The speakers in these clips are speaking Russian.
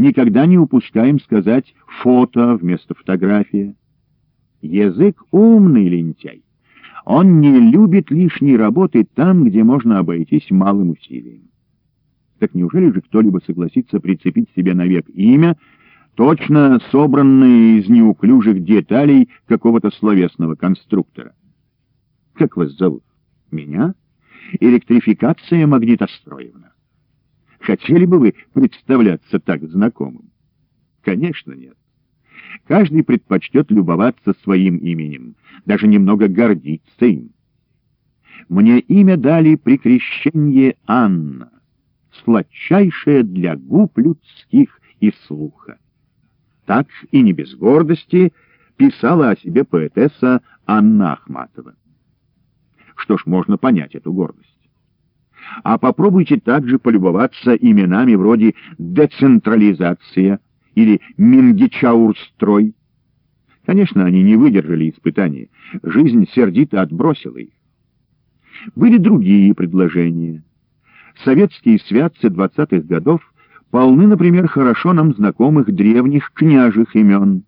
никогда не упускаем сказать «фото» вместо «фотография». Язык умный лентяй. Он не любит лишней работы там, где можно обойтись малым усилием. Так неужели же кто-либо согласится прицепить себе навек имя, точно собранное из неуклюжих деталей какого-то словесного конструктора? Как вас зовут? Меня? Электрификация магнитостроевна. Хотели бы вы представляться так знакомым? Конечно, нет. Каждый предпочтет любоваться своим именем, даже немного гордиться им. Мне имя дали при крещении Анна, сладчайшее для губ людских и слуха. Так и не без гордости писала о себе поэтесса Анна Ахматова. Что ж, можно понять эту гордость. А попробуйте также полюбоваться именами вроде «децентрализация» или «Мингичаурстрой». Конечно, они не выдержали испытания. Жизнь сердито отбросила их. Были другие предложения. Советские святцы двадцатых годов полны, например, хорошо нам знакомых древних княжих имен.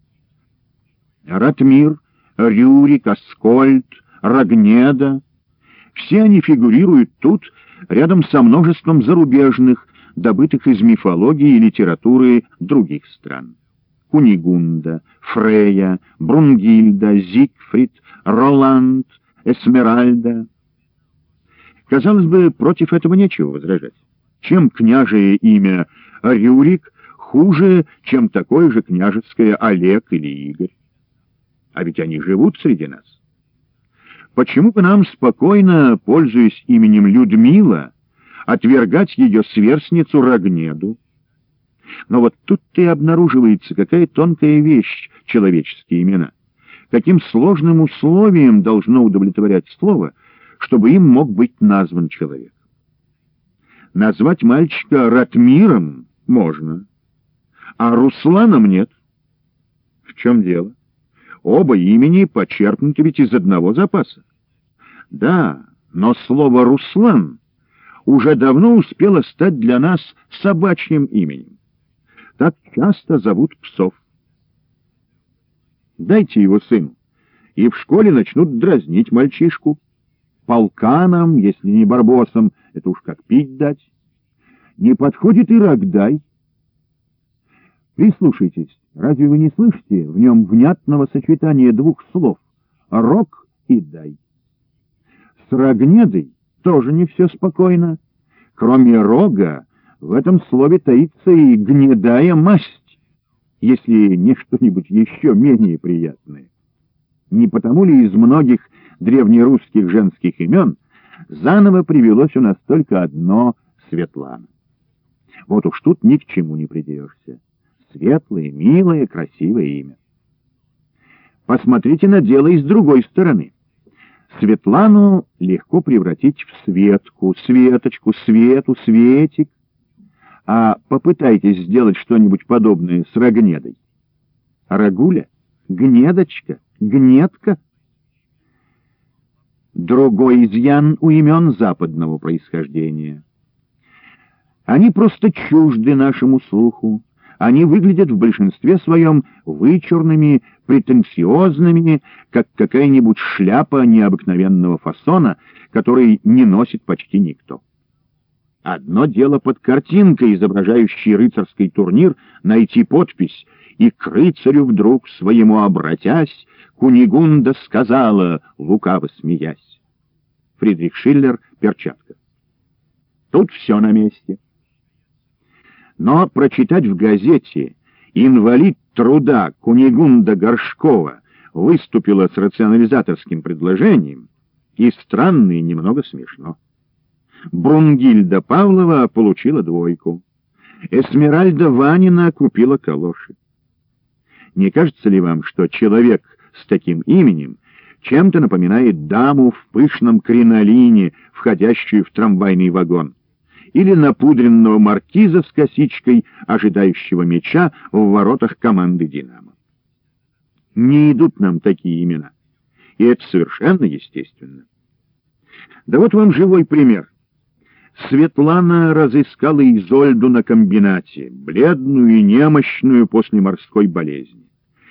Ратмир, Рюрик, Аскольд, Рогнеда — все они фигурируют тут рядом со множеством зарубежных, добытых из мифологии и литературы других стран. Кунигунда, Фрея, Брунгильда, Зигфрид, Роланд, Эсмеральда. Казалось бы, против этого нечего возражать. Чем княжее имя Рюрик хуже, чем такое же княжеское Олег или Игорь? А ведь они живут среди нас. Почему бы нам спокойно, пользуясь именем Людмила, отвергать ее сверстницу Рогнеду? Но вот тут-то и обнаруживается какая тонкая вещь — человеческие имена. Каким сложным условием должно удовлетворять слово, чтобы им мог быть назван человек. Назвать мальчика Ратмиром можно, а Русланом нет. В чем дело? Оба имени почерпнуты ведь из одного запаса. Да, но слово «Руслан» уже давно успело стать для нас собачьим именем. Так часто зовут псов. Дайте его сыну, и в школе начнут дразнить мальчишку. Полканом, если не барбосом, это уж как пить дать. Не подходит и Рогдай. Прислушайтесь, разве вы не слышите в нем внятного сочетания двух слов «рок» и «дай»? С Рогнедой тоже не все спокойно. Кроме рога, в этом слове таится и гнедая масть, если не что-нибудь еще менее приятное. Не потому ли из многих древнерусских женских имен заново привелось у нас только одно — Светлана? Вот уж тут ни к чему не придерешься светлое, милое, красивое имя. Посмотрите на дело и с другой стороны. Светлану легко превратить в Светку, Светочку, Свету, Светик. А попытайтесь сделать что-нибудь подобное с Рогнедой. Рагуля? Гнедочка? Гнедка? Другой изъян у имен западного происхождения. Они просто чужды нашему слуху, они выглядят в большинстве своем вычурными, претенциозными, как какая-нибудь шляпа необыкновенного фасона, который не носит почти никто. Одно дело под картинкой, изображающей рыцарский турнир, найти подпись, и к рыцарю вдруг своему обратясь, Кунигунда сказала, лукаво смеясь. Фридрих Шиллер, перчатка. Тут все на месте. Но прочитать в газете «Инвалид труда Кунигунда Горшкова» выступила с рационализаторским предложением и странно и немного смешно. Брунгильда Павлова получила двойку. Эсмеральда Ванина купила калоши. Не кажется ли вам, что человек с таким именем чем-то напоминает даму в пышном кринолине, входящую в трамвайный вагон? Или напудренного маркиза с косичкой, ожидающего мяча в воротах команды «Динамо». Не идут нам такие имена, и это совершенно естественно. Да вот вам живой пример. Светлана разыскала Изольду на комбинате, бледную и немощную после морской болезни.